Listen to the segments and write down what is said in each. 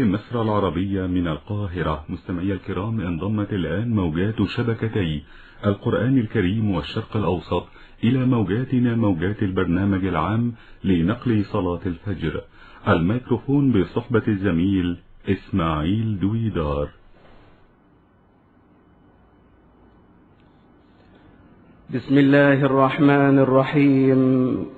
مصر العربية من القاهرة. مستمعي الكرام انضمت الآن موجات شبكتي القرآن الكريم والشرق الأوسط إلى موجاتنا موجات البرنامج العام لنقل صلاة الفجر. الميكروفون بصحبة الزميل إسماعيل دويدار. بسم الله الرحمن الرحيم.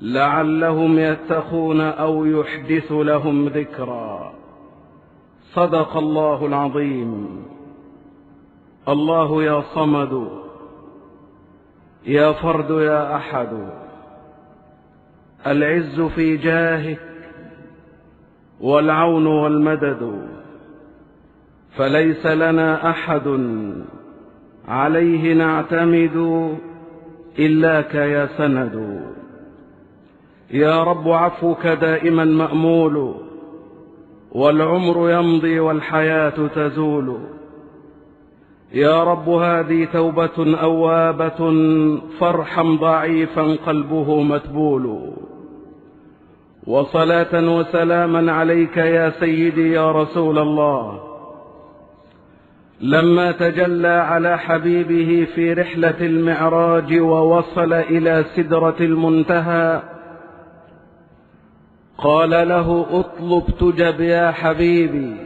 لعلهم يتقون أو يحدث لهم ذكرا. صدق الله العظيم. الله يا صمد. يا فرد يا أحد. العز في جاهك والعون والمدد. فليس لنا أحد عليه نعتمد إلاك يا سند. يا رب عفوك دائما مأمول والعمر يمضي والحياة تزول. يا رب هذه توبة أوابة فارحم ضعيفا قلبه متبول. وصلاة وسلاما عليك يا سيدي يا رسول الله. لما تجلى على حبيبه في رحلة المعراج ووصل إلى سدرة المنتهى قال له اطلب تجب يا حبيبي.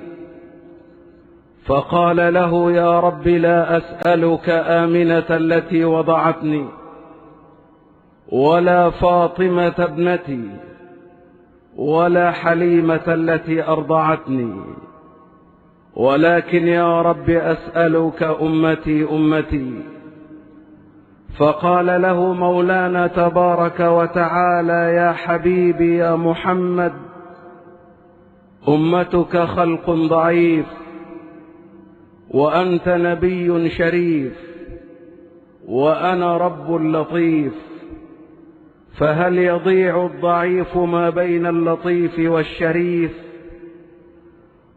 فقال له يا رب لا أسألك آمنة التي وضعتني ولا فاطمة ابنتي ولا حليمة التي أرضعتني. ولكن يا رب أسألك أمتي أمتي. فقال له مولانا تبارك وتعالى يا حبيبي يا محمد أمتك خلق ضعيف وأنت نبي شريف وأنا رب لطيف فهل يضيع الضعيف ما بين اللطيف والشريف؟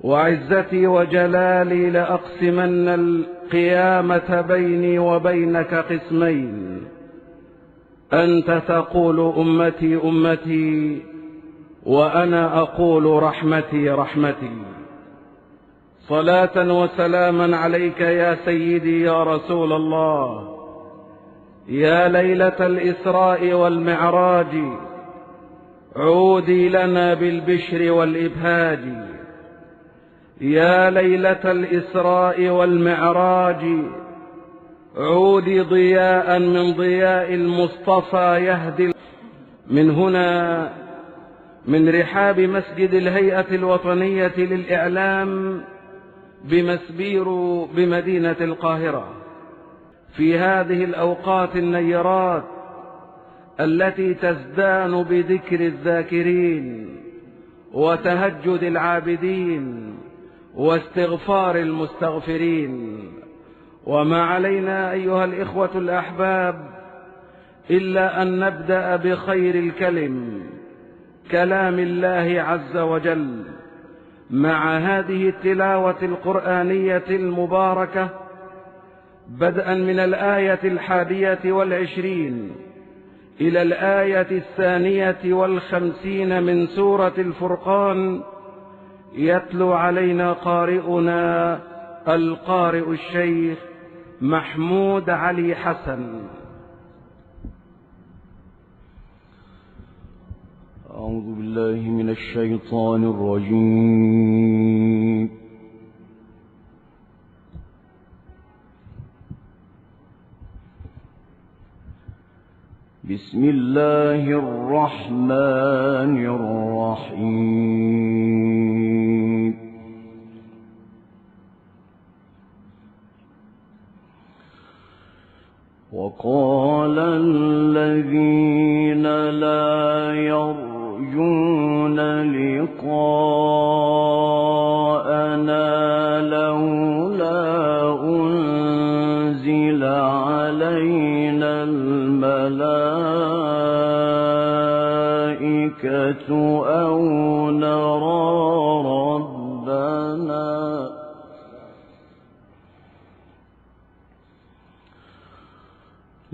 وعزتي وجلالي لأقسمن القيامة بيني وبينك قسمين. أنت تقول أمتي أمتي وأنا أقول رحمتي رحمتي. صلاة وسلاما عليك يا سيدي يا رسول الله. يا ليلة الإسراء والمعراج. عودي لنا بالبشر والإبهاج. يا ليلة الإسراء والمعراج عودي ضياء من ضياء المصطفى يهدي من هنا من رحاب مسجد الهيئة الوطنية للإعلام بمسبير بمدينة القاهرة. في هذه الأوقات النيرات التي تزدان بذكر الذاكرين وتهجد العابدين واستغفار المستغفرين. وما علينا أيها الإخوة الأحباب إلا أن نبدأ بخير الكلم كلام الله عز وجل. مع هذه التلاوة القرآنية المباركة بدءا من الآية الحادية والعشرين إلى الآية الثانية والخمسين من سورة الفرقان. يتلو علينا قارئنا القارئ الشيخ محمود علي حسن. أعوذ بالله من الشيطان الرجيم. بسم الله الرحمن الرحيم. قال الذين لا يرجون لقاءنا لولا أنزل علينا الملائكة أو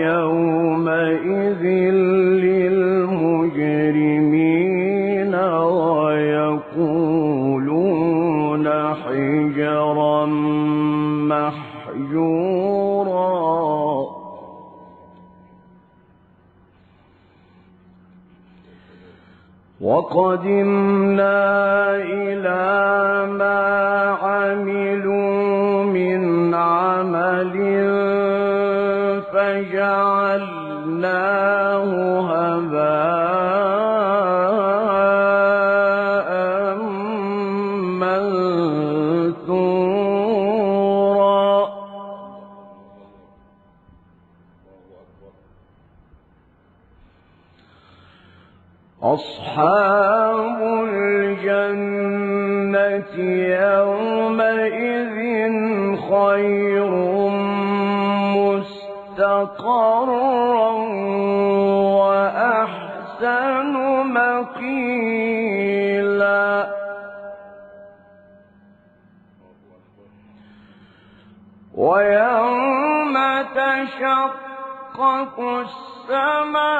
يومئذ للمجرمين ويقولون حجرا محجورا. وقدمنا إلى ما عملوا من عمل فجعلناه هباء منثورا. أصحاب الجنة يومئذ خير مستقرا وأحسن مقيلا. ويوم تشقق السماء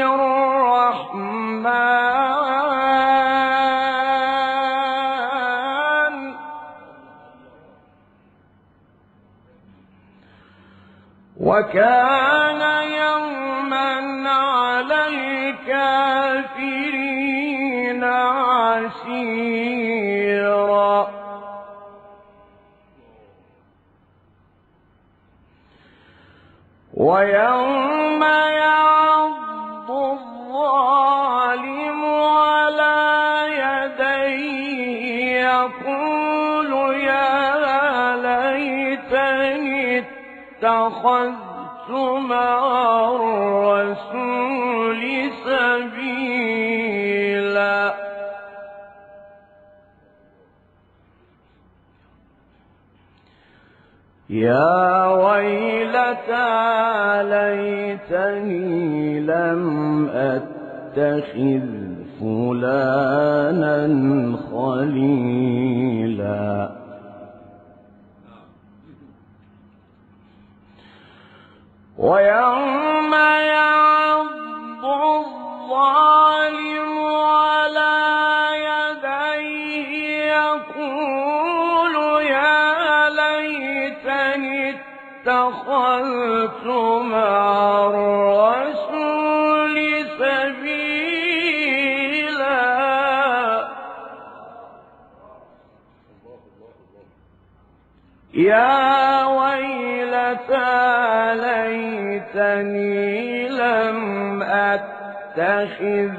الرحمن. وكان يوما على الكافرين عسيرا. ويوم اتخذتم مع الرسول سبيلا. يا ويلتى ليتني لم أتخذ فلانا خليلا. ويوم يعض الظالم على يديه يقول يا ليتني اتخذت مع الرسول سبيلا يا متى ليتني لم أتخذ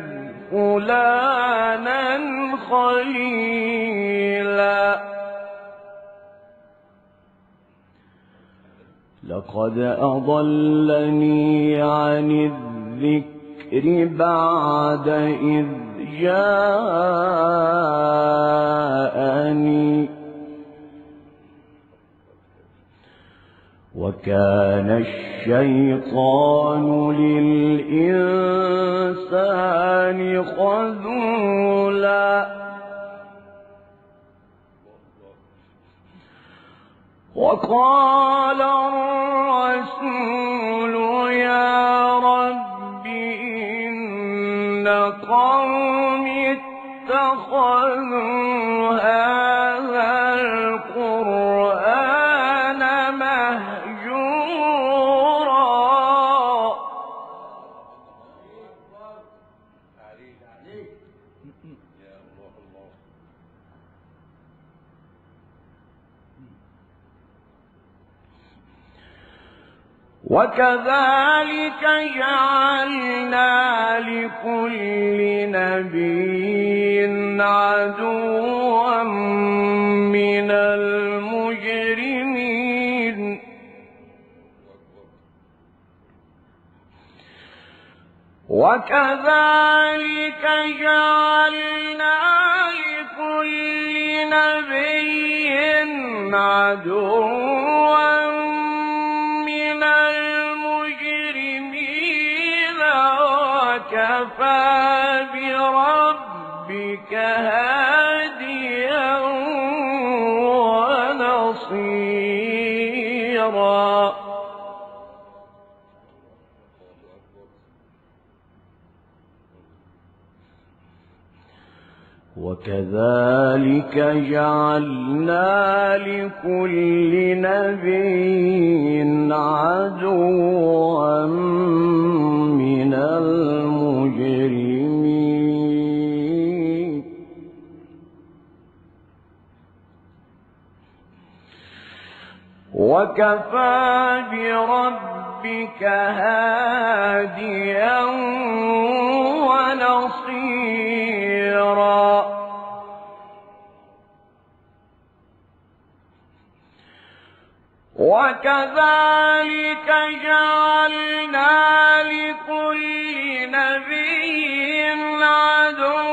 فلانا خليلا. لقد أضلني عن الذكر بعد إذ جاءني وكان الشيطان للإنسان خذولا. وقال الرسول يا رب إن قوم اتخذوا هذا وكذلك جعلنا لكل نبي عدوا من المجرمين وكذلك جعلنا لكل نبي عدوا هاديا ونصيرا. وكذلك جعلنا لكل نبي عدوا من المجرمين. وكفى بربك هاديا ونصيرا وكذلك جعلنا لكل نبي عدوا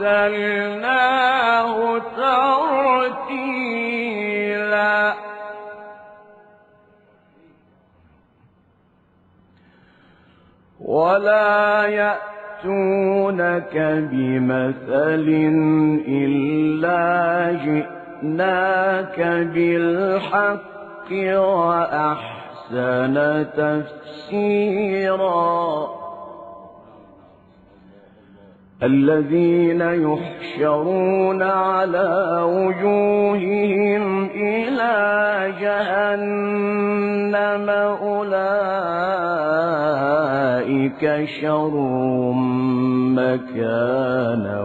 أرسلناه ترتيلا ولا يأتونك بمثل إلا جئناك بالحق وأحسن تفسيرا الذين يحشرون على وجوههم إلى جهنم أولئك شر مكانا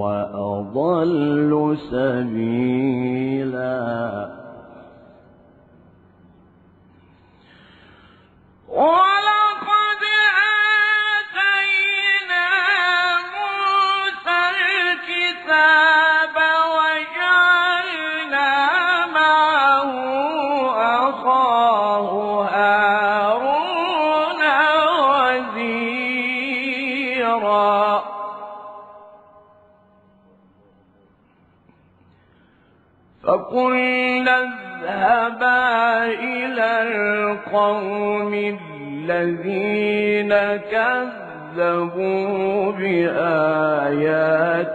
وأضل سبيلا. ولا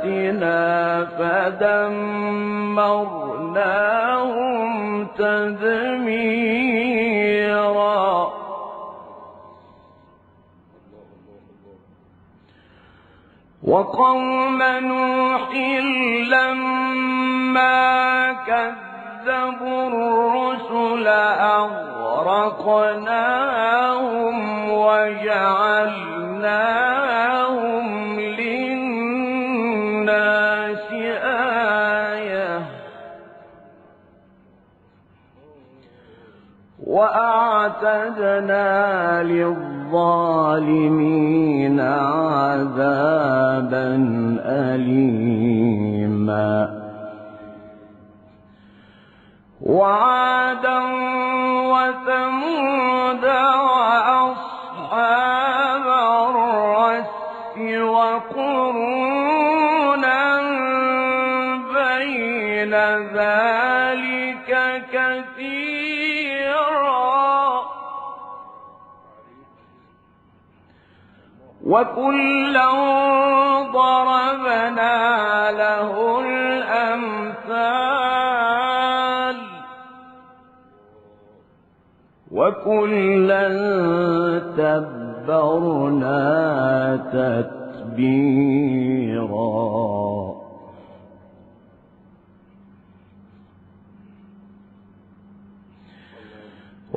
آياتنا فدمرناهم تدميرا. وقوم نوح لما كذبوا الرسل أغرقناهم وجعلناهم وأعتدنا للظالمين عذابا أليما وعادا وثمود وعادا وَكُلًّا ضَرَبْنَا لَهُ الْأَمْثَالَ وَكُلًّا تَبَّرْنَا تَتْبِيرًا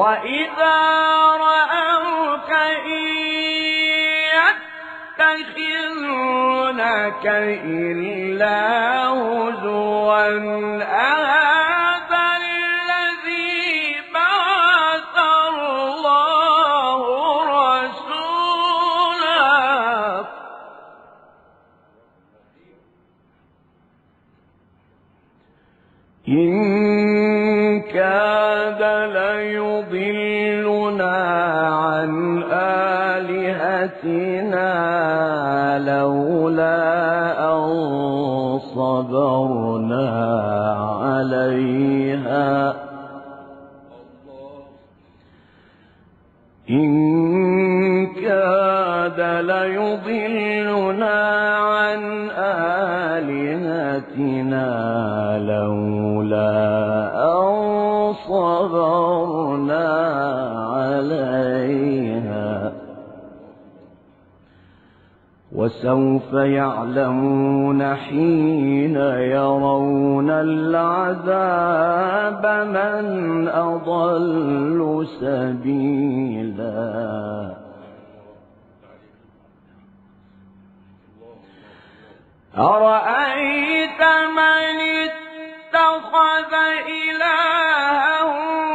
وَإِذَا رَأَوْكَ إن يَتَّخِذُونَكَ إِلَّا هُزُوًا كاد ليضلنا عن آلهتنا لولا أن صبرنا عليها إن كاد ليضلنا عن آلهتنا لولا عليها وسوف يعلمون حين يرون العذاب من أضل سبيلا أرأيت من اتخذ إلهه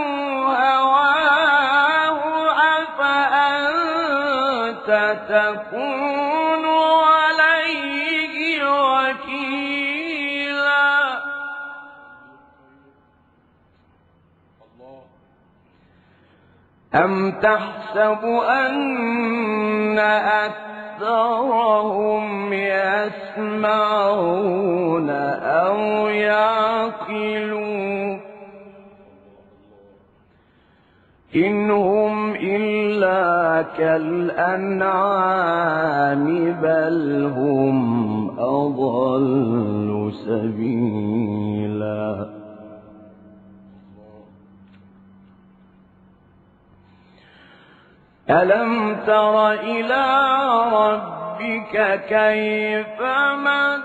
ستكون عليه وكيلا. أم تحسب أن أكثرهم يسمعون أو يعقلون؟ إنهم إلا كالأنعام بل هم أضل سبيلا ألم تر إلى ربك كيف مد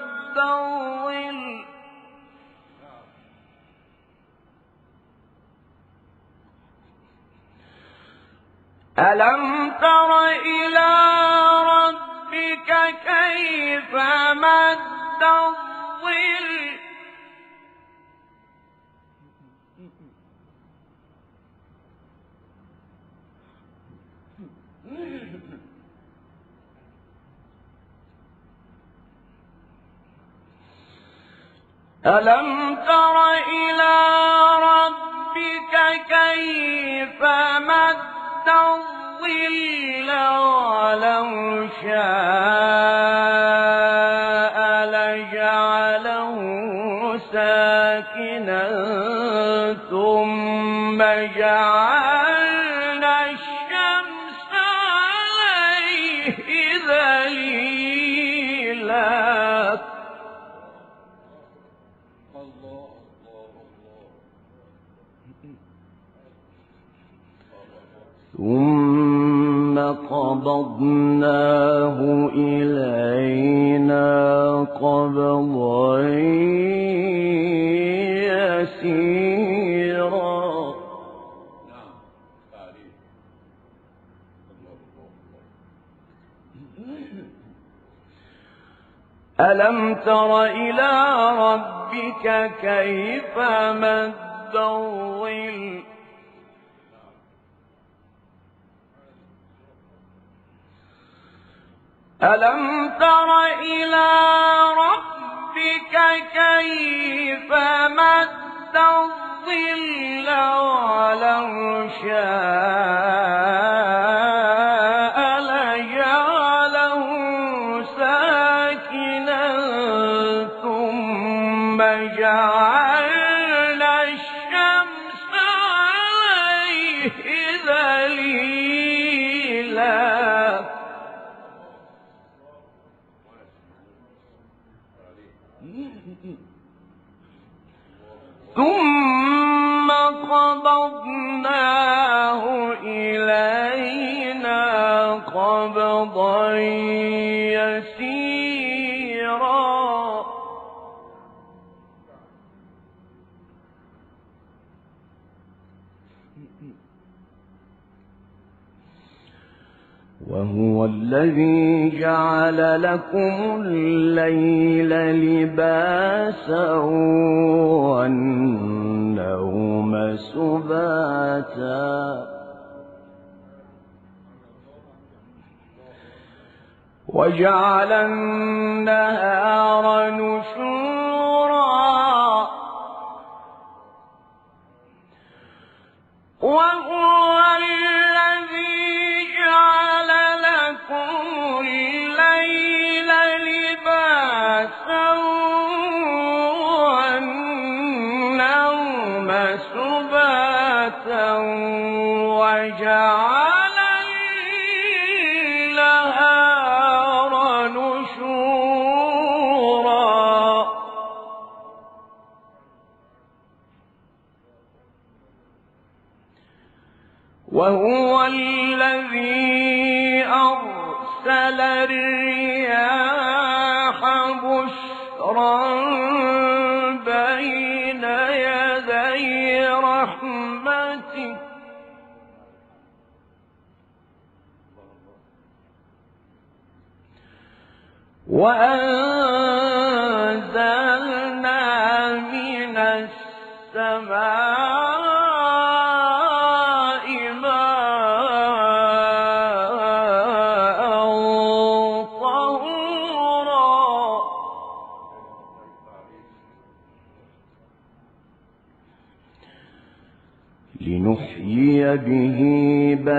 ألم تر إلى ربك كيف مد الظل ألم تر إلى شاء لجعله ساكنا ثم جعلنا الشمس عليه ذليلا. ثم قبضنا ألم تر إلى ربك كيف مد الظل؟ ألم تر إلى ربك كيف مد الظل؟ ولو شاء كثيرا وهو الذي جعل لكم الليل لباسا والنوم سباتا. وجعل النهار نشورا وهو وهو الذي أرسل الرياح بشرا بين يدي رحمته. وأن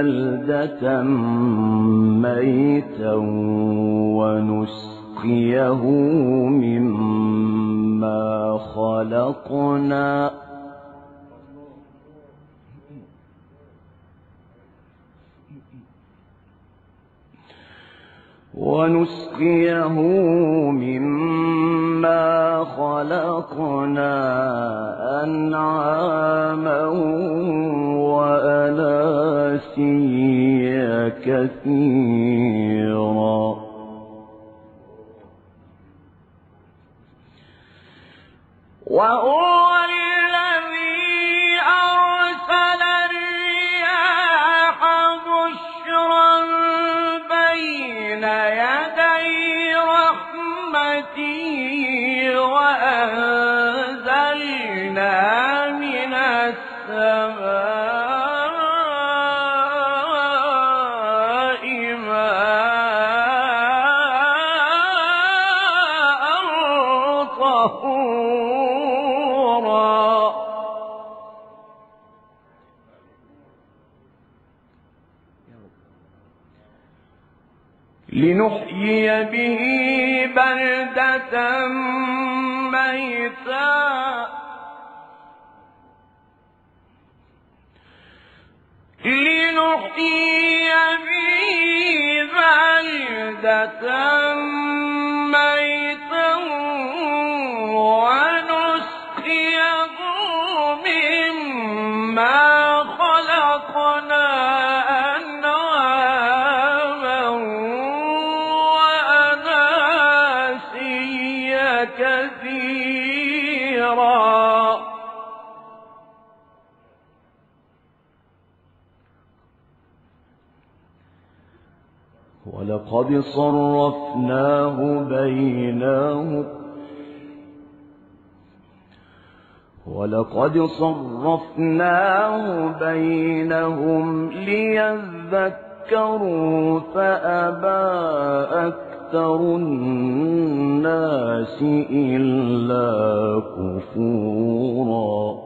بلدة ميتا ونسقيه مما خلقنا. ونسقيه مما خلقنا أنعاما وأناما وعشي كثيرا وأولا بلدة ميتا. لنحيي به بلدة ميتا. قد صرفناه بينهم ولقد صرفناه بينهم ليذكروا فأبى أكثر الناس إلا كفورا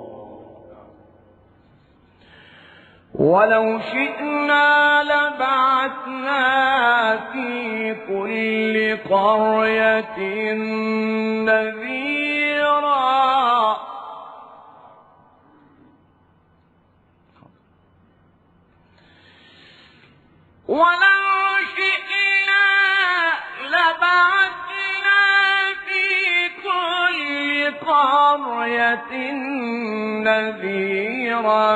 ولو شئنا لبعثنا في كل قرية نذيرا. ولو شئنا لبعثنا في كل قرية نذيرا.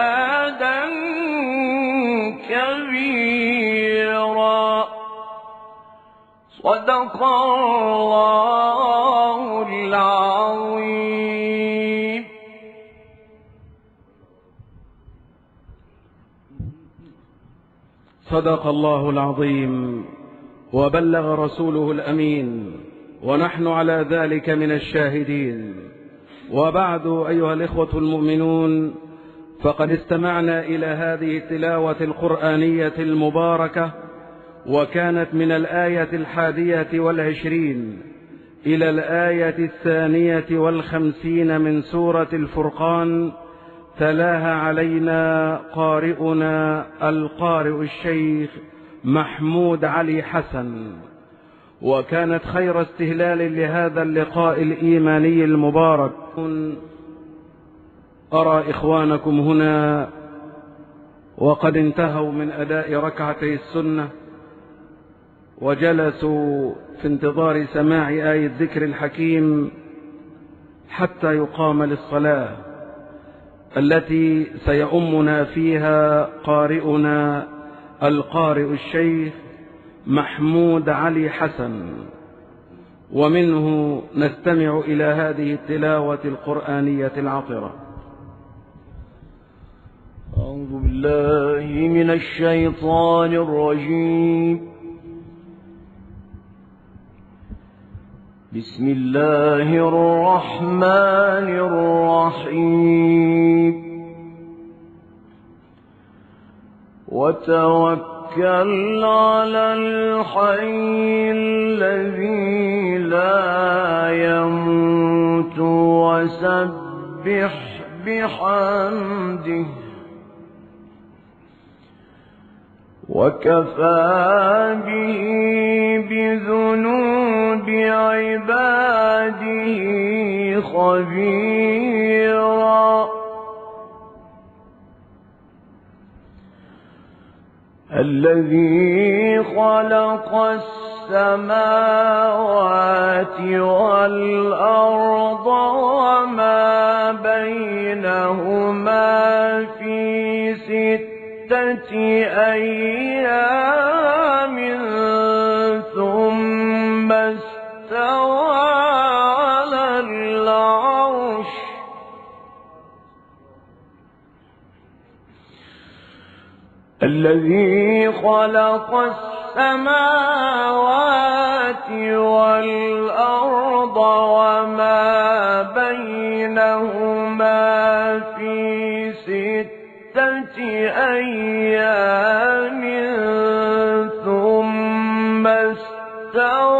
صدق الله العظيم صدق الله العظيم وبلغ رسوله الأمين ونحن على ذلك من الشاهدين وبعد أيها الإخوة المؤمنون فقد استمعنا إلى هذه التلاوة القرآنية المباركة وكانت من الآية الحادية والعشرين إلى الآية الثانية والخمسين من سورة الفرقان تلاها علينا قارئنا القارئ الشيخ محمود علي حسن. وكانت خير استهلال لهذا اللقاء الإيماني المبارك. أرى إخوانكم هنا وقد انتهوا من أداء ركعتي السنة. وجلسوا في انتظار سماع آية الذكر الحكيم حتى يقام للصلاة التي سيؤمنا فيها قارئنا القارئ الشيخ محمود علي حسن. ومنه نستمع إلى هذه التلاوة القرآنية العطرة. أعوذ بالله من الشيطان الرجيم. بسم الله الرحمن الرحيم. وتوكل على الحي الذي لا يموت وسبح بحمده. وكفى به بذنوب عباده خبيرا الذي خلق السماوات والأرض وما بينهما في ست أيام ثم استوى على العرش. الذي خلق السماوات والأرض وما بينهما فيه أيام ثم استوى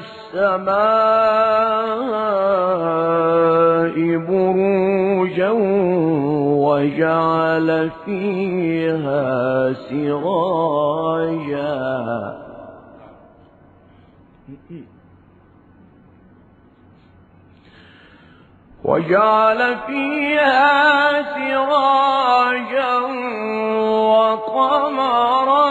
السماء بروجا وجعل فيها سراجا. وجعل فيها سراجا وقمرا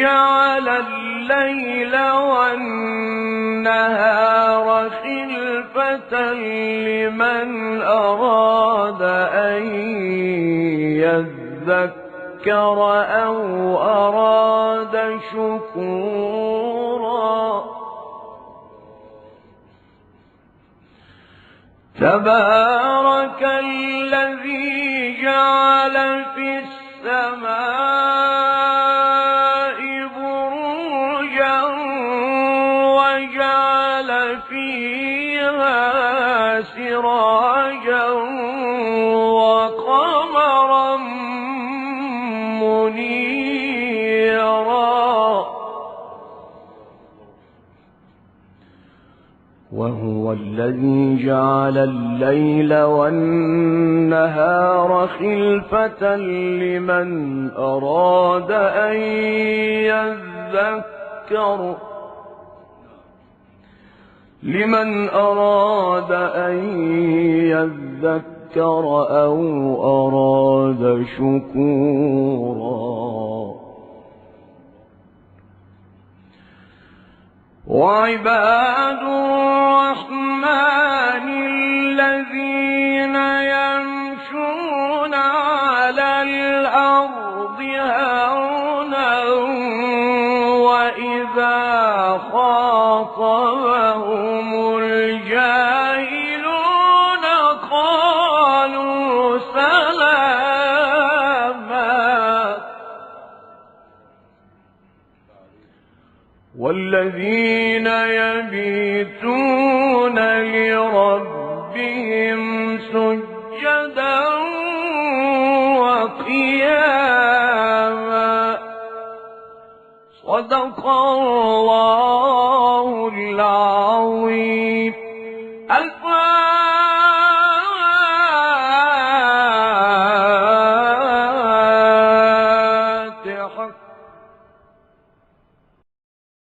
جعل الليل والنهار خلفة لمن أراد أن يذكر أو أراد شكورا تبارك الذي جعل في السماء والذي جعل الليل والنهار خلفة لمن أراد أن يذكر لمن أراد أن يذكر أو أراد شكورا. وعباد صدق الله العظيم